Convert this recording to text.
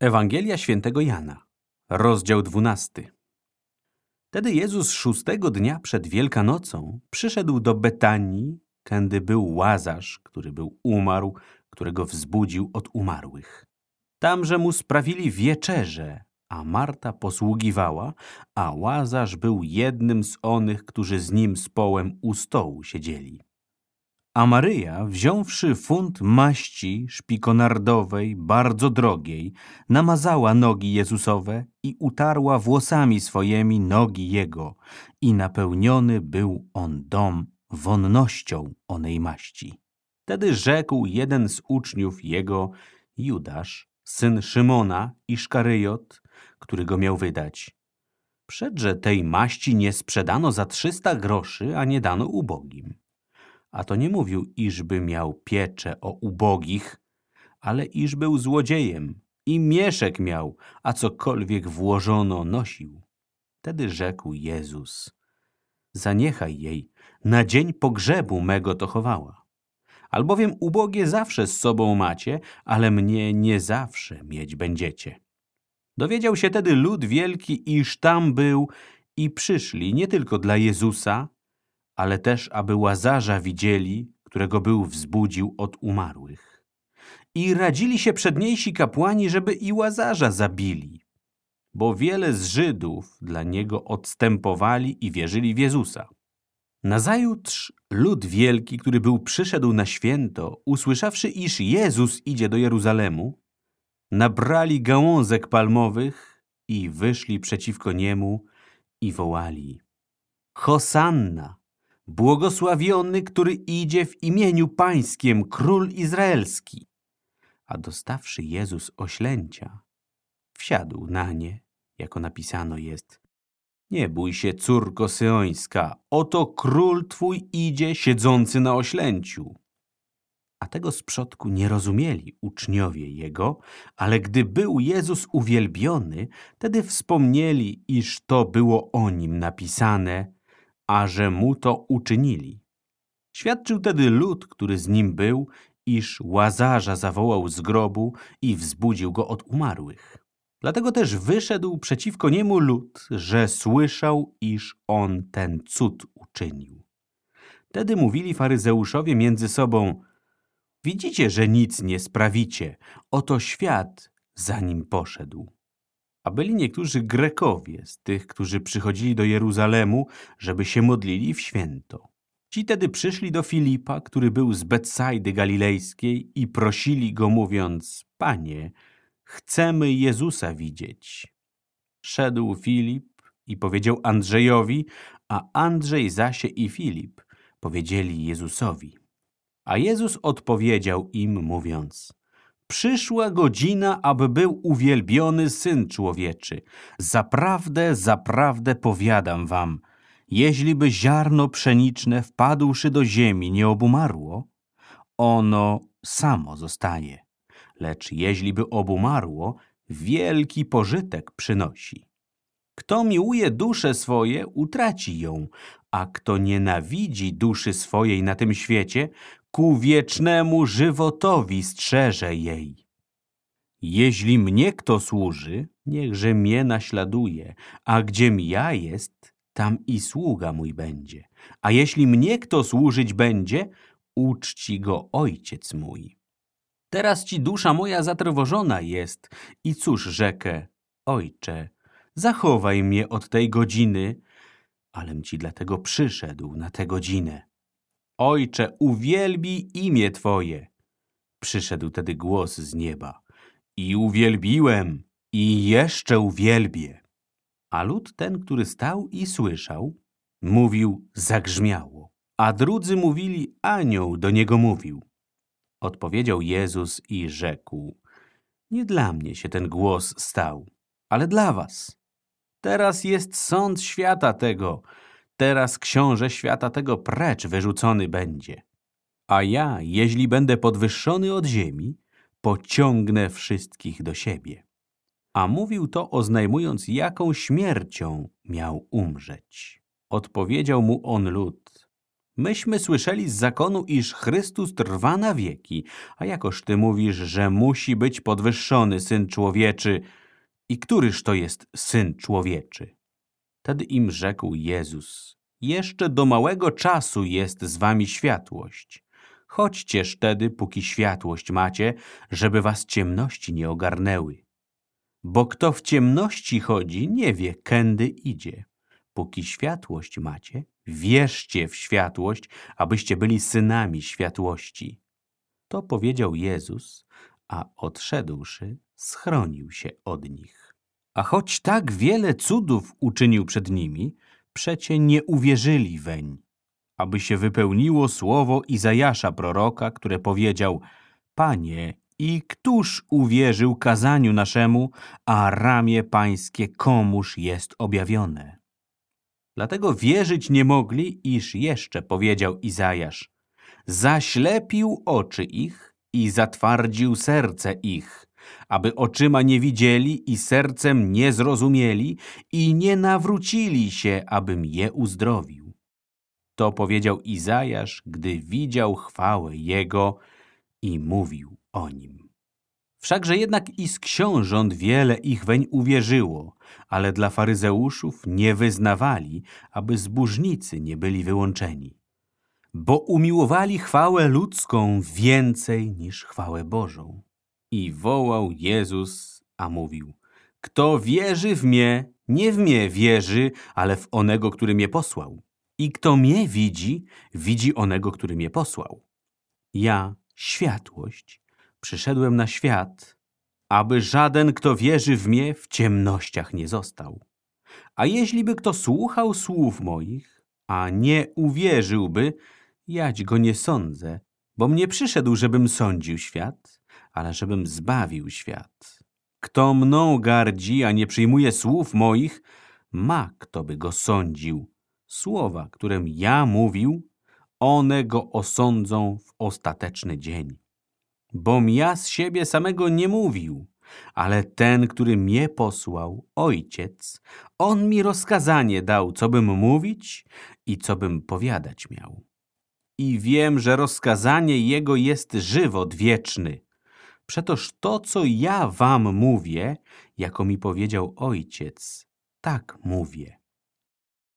Ewangelia świętego Jana, rozdział 12. Wtedy Jezus szóstego dnia przed Wielkanocą przyszedł do Betanii, kędy był Łazarz, który był umarł, którego wzbudził od umarłych. Tamże mu sprawili wieczerze, a Marta posługiwała, a Łazarz był jednym z onych, którzy z nim z połem u stołu siedzieli. A Maryja, wziąwszy funt maści szpikonardowej, bardzo drogiej, namazała nogi Jezusowe i utarła włosami swojemi nogi Jego i napełniony był on dom wonnością onej maści. Wtedy rzekł jeden z uczniów Jego, Judasz, syn Szymona i Szkaryjot, który go miał wydać. Przedże tej maści nie sprzedano za trzysta groszy, a nie dano ubogim. A to nie mówił, iżby miał pieczę o ubogich, ale iż był złodziejem i mieszek miał, a cokolwiek włożono nosił. Wtedy rzekł Jezus, zaniechaj jej, na dzień pogrzebu mego to chowała. Albowiem ubogie zawsze z sobą macie, ale mnie nie zawsze mieć będziecie. Dowiedział się tedy lud wielki, iż tam był i przyszli nie tylko dla Jezusa, ale też aby Łazarza widzieli, którego był wzbudził od umarłych. I radzili się przedniejsi kapłani, żeby i Łazarza zabili, bo wiele z Żydów dla niego odstępowali i wierzyli w Jezusa. Nazajutrz lud wielki, który był przyszedł na święto, usłyszawszy, iż Jezus idzie do Jeruzalemu, nabrali gałązek palmowych i wyszli przeciwko niemu i wołali Hosanna! Błogosławiony, który idzie w imieniu pańskiem, król izraelski. A dostawszy Jezus oślęcia, wsiadł na nie, jako napisano jest. Nie bój się, córko syjońska, oto król twój idzie siedzący na oślęciu. A tego z przodku nie rozumieli uczniowie jego, ale gdy był Jezus uwielbiony, wtedy wspomnieli, iż to było o nim napisane – a że mu to uczynili. Świadczył tedy lud, który z nim był, iż Łazarza zawołał z grobu i wzbudził go od umarłych. Dlatego też wyszedł przeciwko niemu lud, że słyszał, iż on ten cud uczynił. Wtedy mówili faryzeuszowie między sobą, widzicie, że nic nie sprawicie, oto świat za nim poszedł. A byli niektórzy Grekowie z tych, którzy przychodzili do Jeruzalemu, żeby się modlili w święto. Ci tedy przyszli do Filipa, który był z Betsajdy Galilejskiej i prosili go mówiąc, Panie, chcemy Jezusa widzieć. Szedł Filip i powiedział Andrzejowi, a Andrzej zasie i Filip powiedzieli Jezusowi. A Jezus odpowiedział im mówiąc, Przyszła godzina, aby był uwielbiony Syn Człowieczy. Zaprawdę, zaprawdę powiadam wam, jeźliby ziarno pszeniczne wpadłszy do ziemi nie obumarło, ono samo zostaje. Lecz jeźliby obumarło, wielki pożytek przynosi. Kto miłuje duszę swoje, utraci ją, a kto nienawidzi duszy swojej na tym świecie, ku wiecznemu żywotowi strzeże jej. Jeśli mnie kto służy, niechże mnie naśladuje, a gdziem ja jest, tam i sługa mój będzie. A jeśli mnie kto służyć będzie, uczci go ojciec mój. Teraz ci dusza moja zatrwożona jest i cóż rzekę, ojcze, zachowaj mnie od tej godziny, alem ci dlatego przyszedł na tę godzinę. Ojcze, uwielbi imię Twoje. Przyszedł tedy głos z nieba. I uwielbiłem, i jeszcze uwielbię. A lud ten, który stał i słyszał, mówił zagrzmiało, a drudzy mówili, anioł do niego mówił. Odpowiedział Jezus i rzekł, nie dla mnie się ten głos stał, ale dla was. Teraz jest sąd świata tego, Teraz książę świata tego precz wyrzucony będzie. A ja, jeśli będę podwyższony od ziemi, pociągnę wszystkich do siebie. A mówił to oznajmując, jaką śmiercią miał umrzeć. Odpowiedział mu on lud. Myśmy słyszeli z zakonu, iż Chrystus trwa na wieki, a jakoż ty mówisz, że musi być podwyższony Syn Człowieczy. I któryż to jest Syn Człowieczy? Wtedy im rzekł Jezus, jeszcze do małego czasu jest z wami światłość. Chodźcież wtedy, póki światłość macie, żeby was ciemności nie ogarnęły. Bo kto w ciemności chodzi, nie wie, kędy idzie. Póki światłość macie, wierzcie w światłość, abyście byli synami światłości. To powiedział Jezus, a odszedłszy, schronił się od nich. A choć tak wiele cudów uczynił przed nimi, przecie nie uwierzyli weń, aby się wypełniło słowo Izajasza proroka, które powiedział Panie, i któż uwierzył kazaniu naszemu, a ramię pańskie komuż jest objawione? Dlatego wierzyć nie mogli, iż jeszcze powiedział Izajasz. Zaślepił oczy ich i zatwardził serce ich, aby oczyma nie widzieli i sercem nie zrozumieli i nie nawrócili się, abym je uzdrowił. To powiedział Izajasz, gdy widział chwałę Jego i mówił o nim. Wszakże jednak i z książąt wiele ich weń uwierzyło, ale dla faryzeuszów nie wyznawali, aby zbóżnicy nie byli wyłączeni. Bo umiłowali chwałę ludzką więcej niż chwałę Bożą. I wołał Jezus, a mówił, kto wierzy w mnie, nie w mnie wierzy, ale w onego, który mnie posłał. I kto mnie widzi, widzi onego, który mnie posłał. Ja, światłość, przyszedłem na świat, aby żaden, kto wierzy w mnie, w ciemnościach nie został. A jeśli by kto słuchał słów moich, a nie uwierzyłby, jać go nie sądzę, bo mnie przyszedł, żebym sądził świat, ale żebym zbawił świat. Kto mną gardzi, a nie przyjmuje słów moich, ma kto by go sądził. Słowa, którym ja mówił, one go osądzą w ostateczny dzień. Bom ja z siebie samego nie mówił, ale ten, który mnie posłał, ojciec, on mi rozkazanie dał, co bym mówić i co bym powiadać miał. I wiem, że rozkazanie jego jest żywot wieczny. Przetoż to, co ja wam mówię, jako mi powiedział ojciec, tak mówię.